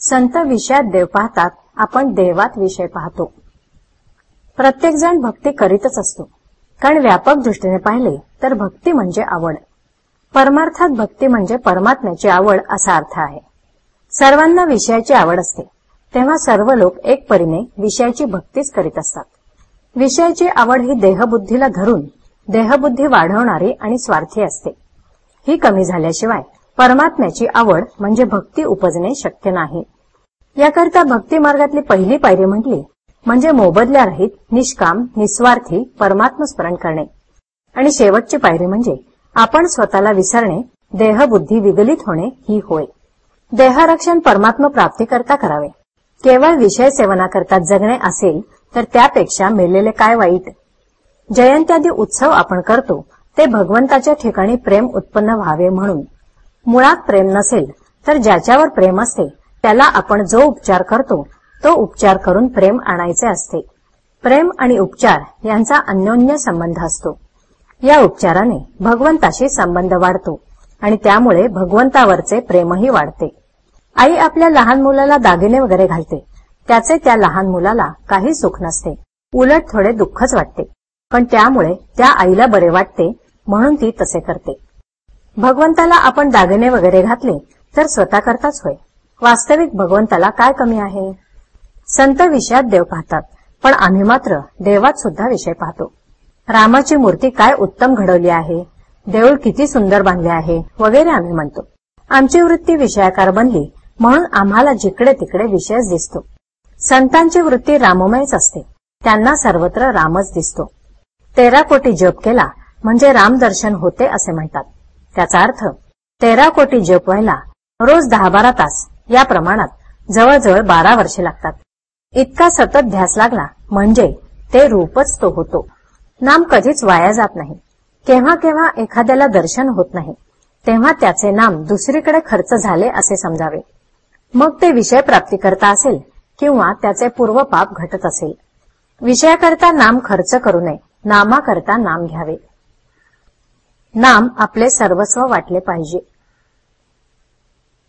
संत विषयात देव पाहतात आपण देवात विषय पाहतो. प्रत्येकजण भक्ती करीतच असतो. कारण व्यापक दृष्टीने पाहिले तर भक्ती म्हणजे आवड. परमार्थात भक्ती म्हणजे परमात्म्याची आवड असा अर्थ आहे. सर्वांना विषयाची आवड असते. तेव्हा सर्व लोक एक परीने विषयाची भक्तीच करीत असतात. विषयाची आवड ही देहबुद्धीला धरून देहबुद्धी वाढवणारी आणि स्वार्थी असते. ही कमी झाल्याशिवाय परमात्म्याची आवड म्हणजे भक्ती उपजणे शक्य नाही. याकरता भक्ती मार्गातली पहिली पायरी म्हटली म्हणजे मोबदल्या रहित निष्काम निस्वार्थी परमात्म स्मरण करणे. आणि शेवटची पायरी म्हणजे आपण स्वतःला विसरणे देहबुद्धी विगलित होणे ही होय. देहरक्षण परमात्म प्राप्तीकरता करावे. केवळ विषय सेवनाकरता जगणे असेल तर त्यापेक्षा मेलेले काय वाईट? जयंत्यादी उत्सव आपण करतो ते भगवंताच्या ठिकाणी प्रेम उत्पन्न व्हावे म्हणून. मुळात प्रेम नसेल तर ज्याच्यावर प्रेम असते त्याला आपण जो उपचार करतो तो उपचार करून प्रेम आणायचे असते. प्रेम आणि उपचार यांचा अन्योन्य संबंध असतो. या उपचाराने भगवंताशी संबंध वाढतो आणि त्यामुळे भगवंतावरचे प्रेमही वाढते. आई आपल्या लहान मुलाला दागिने वगैरे घालते. त्याचे त्या लहान मुलाला काही सुख नसते. उलट थोडे दुःखच वाटते. पण त्यामुळे त्या आईला बरे वाटते म्हणून ती तसे करते. भगवंताला आपण दागिने वगैरे घातले तर स्वतः करताच होय. वास्तविक भगवंताला काय कमी आहे? संत विषयात देव पाहतात पण आम्ही मात्र देवात सुद्धा विषय पाहतो. रामाची मूर्ती काय उत्तम घडवली आहे? देऊळ किती सुंदर बांधले आहे? वगैरे आम्ही म्हणतो. आमची वृत्ती विषयाकार बनली म्हणून आम्हाला जिकडे तिकडे विषयच दिसतो. संतांची वृत्ती राममयच असते. त्यांना सर्वत्र रामच दिसतो. तेरा कोटी जप केला म्हणजे रामदर्शन होते असे म्हणतात. त्याचा अर्थ तेरा कोटी जप व्हायला रोज दहा बारा तास या प्रमाणात जवळजवळ बारा वर्षे लागतात. इतका सतत ध्यास लागला म्हणजे ते रूपच तो होतो. नाम कधीच वाया जात नाही. केव्हा केव्हा एखाद्याला दर्शन होत नाही तेव्हा त्याचे नाम दुसरीकडे खर्च झाले असे समजावे. मग ते विषय प्राप्ती करता असेल किंवा त्याचे पूर्वपाप घटत असेल. विषयाकरता नाम खर्च करू नये नामाकरता नाम घ्यावे. नाम आपले सर्वस्व वाटले पाहिजे.